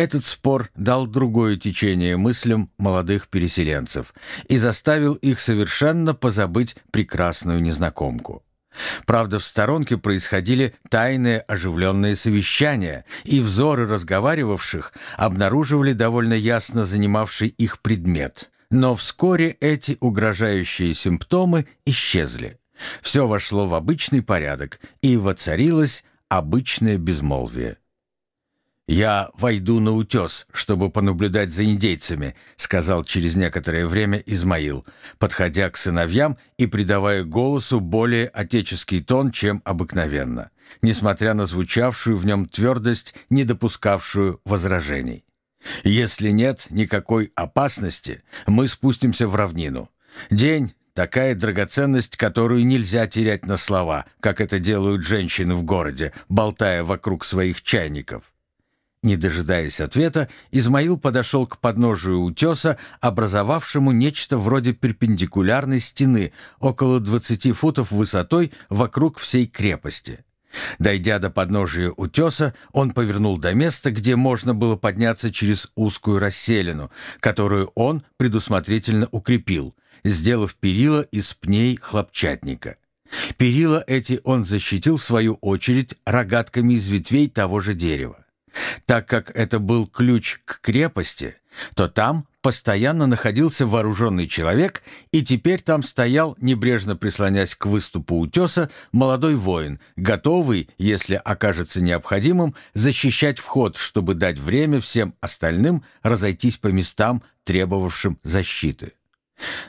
Этот спор дал другое течение мыслям молодых переселенцев и заставил их совершенно позабыть прекрасную незнакомку. Правда, в сторонке происходили тайные оживленные совещания, и взоры разговаривавших обнаруживали довольно ясно занимавший их предмет. Но вскоре эти угрожающие симптомы исчезли. Все вошло в обычный порядок, и воцарилось обычное безмолвие. «Я войду на утес, чтобы понаблюдать за индейцами», сказал через некоторое время Измаил, подходя к сыновьям и придавая голосу более отеческий тон, чем обыкновенно, несмотря на звучавшую в нем твердость, не допускавшую возражений. «Если нет никакой опасности, мы спустимся в равнину. День — такая драгоценность, которую нельзя терять на слова, как это делают женщины в городе, болтая вокруг своих чайников». Не дожидаясь ответа, Измаил подошел к подножию утеса, образовавшему нечто вроде перпендикулярной стены, около 20 футов высотой вокруг всей крепости. Дойдя до подножия утеса, он повернул до места, где можно было подняться через узкую расселину, которую он предусмотрительно укрепил, сделав перила из пней хлопчатника. Перила эти он защитил, в свою очередь, рогатками из ветвей того же дерева. Так как это был ключ к крепости, то там постоянно находился вооруженный человек, и теперь там стоял, небрежно прислонясь к выступу утеса, молодой воин, готовый, если окажется необходимым, защищать вход, чтобы дать время всем остальным разойтись по местам, требовавшим защиты.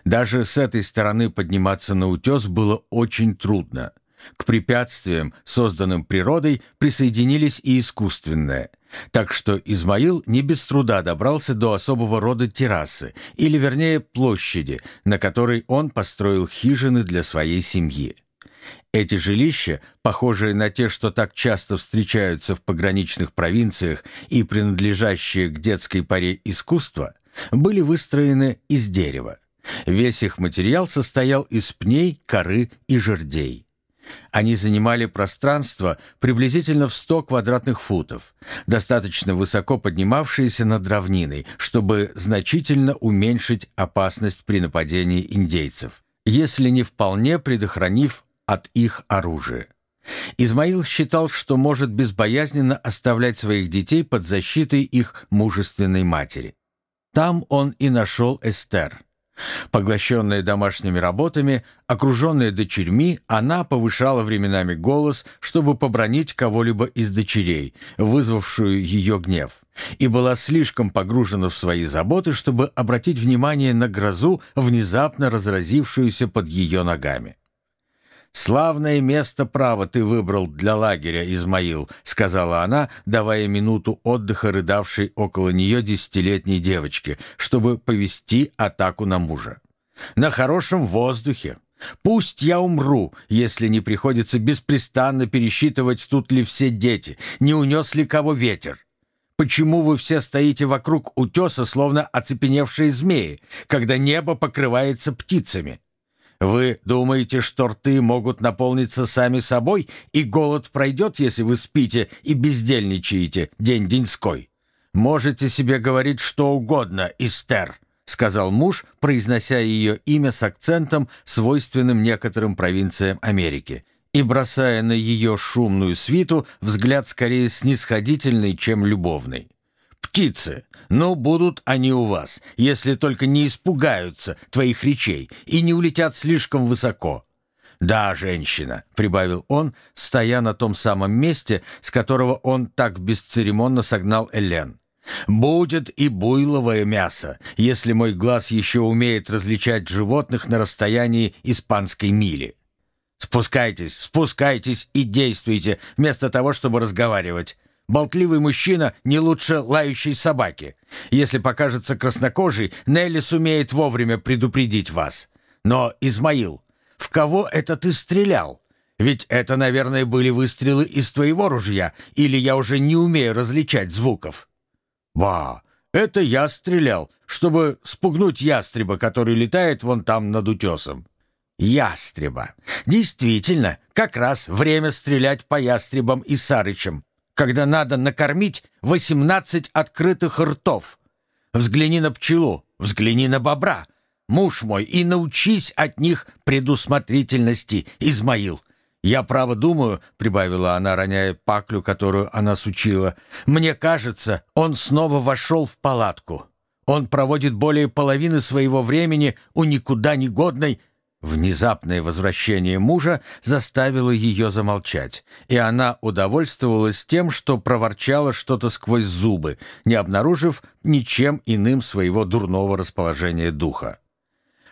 Даже с этой стороны подниматься на утес было очень трудно. К препятствиям, созданным природой, присоединились и искусственные. Так что Измаил не без труда добрался до особого рода террасы, или вернее площади, на которой он построил хижины для своей семьи. Эти жилища, похожие на те, что так часто встречаются в пограничных провинциях и принадлежащие к детской паре искусства, были выстроены из дерева. Весь их материал состоял из пней, коры и жердей. Они занимали пространство приблизительно в 100 квадратных футов, достаточно высоко поднимавшиеся над равниной, чтобы значительно уменьшить опасность при нападении индейцев, если не вполне предохранив от их оружия. Измаил считал, что может безбоязненно оставлять своих детей под защитой их мужественной матери. Там он и нашел Эстер – Поглощенная домашними работами, окруженная дочерьми, она повышала временами голос, чтобы побронить кого-либо из дочерей, вызвавшую ее гнев, и была слишком погружена в свои заботы, чтобы обратить внимание на грозу, внезапно разразившуюся под ее ногами. «Славное место право ты выбрал для лагеря, Измаил», — сказала она, давая минуту отдыха рыдавшей около нее десятилетней девочке, чтобы повести атаку на мужа. «На хорошем воздухе. Пусть я умру, если не приходится беспрестанно пересчитывать, тут ли все дети, не унес ли кого ветер. Почему вы все стоите вокруг утеса, словно оцепеневшие змеи, когда небо покрывается птицами?» Вы думаете, что рты могут наполниться сами собой, и голод пройдет, если вы спите и бездельничаете день-деньской? Можете себе говорить что угодно, Истер, сказал муж, произнося ее имя с акцентом, свойственным некоторым провинциям Америки, и бросая на ее шумную свиту взгляд скорее снисходительный, чем любовный. «Птицы! Ну, будут они у вас, если только не испугаются твоих речей и не улетят слишком высоко». «Да, женщина», — прибавил он, стоя на том самом месте, с которого он так бесцеремонно согнал Элен. «Будет и буйловое мясо, если мой глаз еще умеет различать животных на расстоянии испанской мили. Спускайтесь, спускайтесь и действуйте, вместо того, чтобы разговаривать. Болтливый мужчина не лучше лающей собаки. Если покажется краснокожий, Нелли сумеет вовремя предупредить вас. Но, Измаил, в кого это ты стрелял? Ведь это, наверное, были выстрелы из твоего ружья, или я уже не умею различать звуков. Ба, это я стрелял, чтобы спугнуть ястреба, который летает вон там над утесом. Ястреба. Действительно, как раз время стрелять по ястребам и сарычам. Когда надо накормить восемнадцать открытых ртов. Взгляни на пчелу, взгляни на бобра, муж мой, и научись от них предусмотрительности, Измаил. Я право думаю, — прибавила она, роняя паклю, которую она сучила, — мне кажется, он снова вошел в палатку. Он проводит более половины своего времени у никуда не годной Внезапное возвращение мужа заставило ее замолчать, и она удовольствовалась тем, что проворчала что-то сквозь зубы, не обнаружив ничем иным своего дурного расположения духа.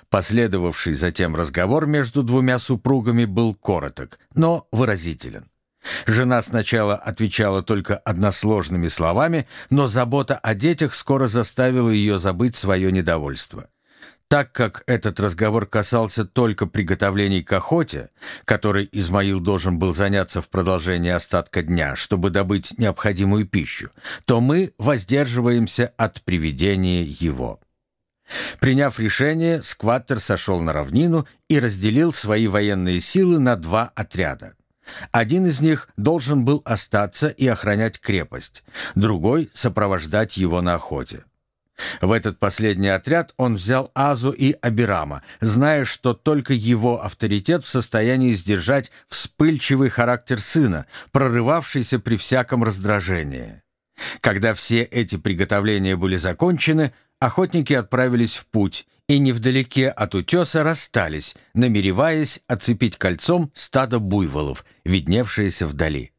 Последовавший затем разговор между двумя супругами был короток, но выразителен. Жена сначала отвечала только односложными словами, но забота о детях скоро заставила ее забыть свое недовольство. Так как этот разговор касался только приготовлений к охоте, которой Измаил должен был заняться в продолжении остатка дня, чтобы добыть необходимую пищу, то мы воздерживаемся от приведения его. Приняв решение, Скваттер сошел на равнину и разделил свои военные силы на два отряда. Один из них должен был остаться и охранять крепость, другой — сопровождать его на охоте. В этот последний отряд он взял Азу и Абирама, зная, что только его авторитет в состоянии сдержать вспыльчивый характер сына, прорывавшийся при всяком раздражении. Когда все эти приготовления были закончены, охотники отправились в путь и невдалеке от утеса расстались, намереваясь оцепить кольцом стадо буйволов, видневшееся вдали.